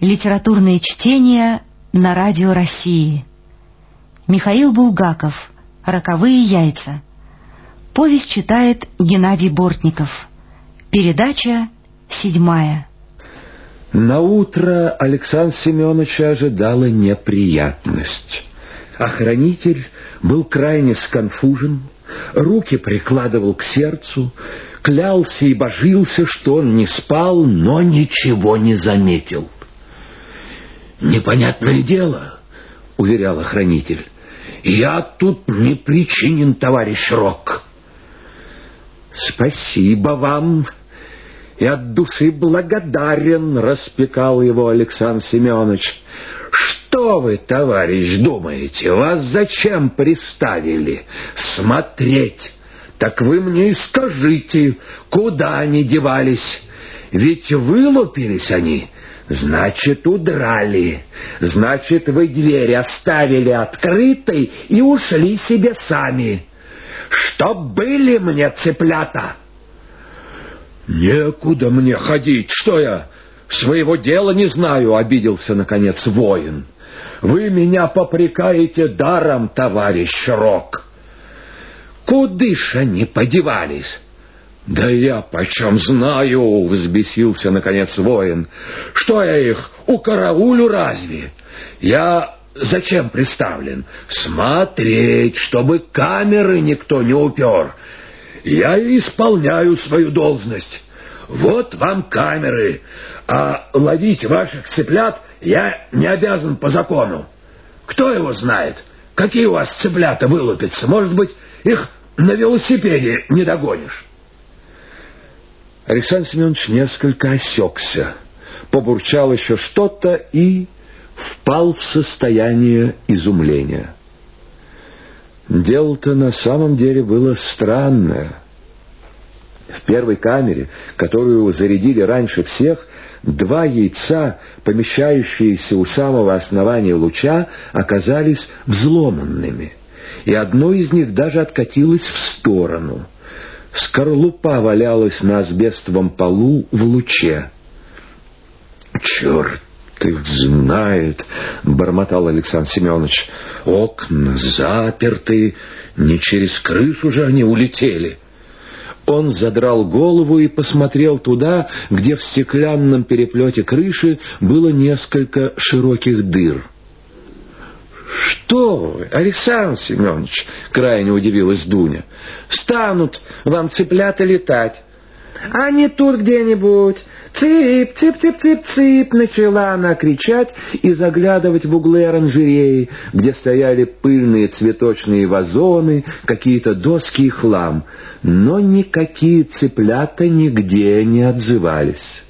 Литературные чтения на Радио России. Михаил Булгаков. «Роковые яйца». Повесть читает Геннадий Бортников. Передача седьмая. На утро Александр Семеновича ожидала неприятность. Охранитель был крайне сконфужен, руки прикладывал к сердцу, клялся и божился, что он не спал, но ничего не заметил. «Непонятное дело», — уверял охранитель. «Я тут не причинен, товарищ Рок». «Спасибо вам и от души благодарен», — распекал его Александр Семенович. «Что вы, товарищ, думаете, вас зачем приставили? Смотреть. Так вы мне и скажите, куда они девались? Ведь вылупились они» Значит, удрали. Значит, вы дверь оставили открытой и ушли себе сами. Чтоб были мне цыплята. Некуда мне ходить. Что я, своего дела не знаю, обиделся, наконец, воин. Вы меня попрекаете даром, товарищ Рок. Куды ж они подевались? «Да я почем знаю!» — взбесился, наконец, воин. «Что я их, укараулю разве? Я зачем приставлен? Смотреть, чтобы камеры никто не упер. Я исполняю свою должность. Вот вам камеры, а ловить ваших цыплят я не обязан по закону. Кто его знает, какие у вас цыплята вылупятся? Может быть, их на велосипеде не догонишь?» Александр Семенович несколько осекся, побурчал еще что-то и впал в состояние изумления. Дело-то на самом деле было странное. В первой камере, которую зарядили раньше всех, два яйца, помещающиеся у самого основания луча, оказались взломанными, и одно из них даже откатилось в сторону — Скорлупа валялась на асбестовом полу в луче. «Черт их знает!» — бормотал Александр Семенович. «Окна заперты, не через крышу же они улетели». Он задрал голову и посмотрел туда, где в стеклянном переплете крыши было несколько широких дыр. «Что вы, Александр Семенович!» — крайне удивилась Дуня. «Станут вам цыплята летать, а не тут где-нибудь. Цып, цып, цып, цып, цып!» Начала она кричать и заглядывать в углы оранжереи, где стояли пыльные цветочные вазоны, какие-то доски и хлам. Но никакие цыплята нигде не отзывались.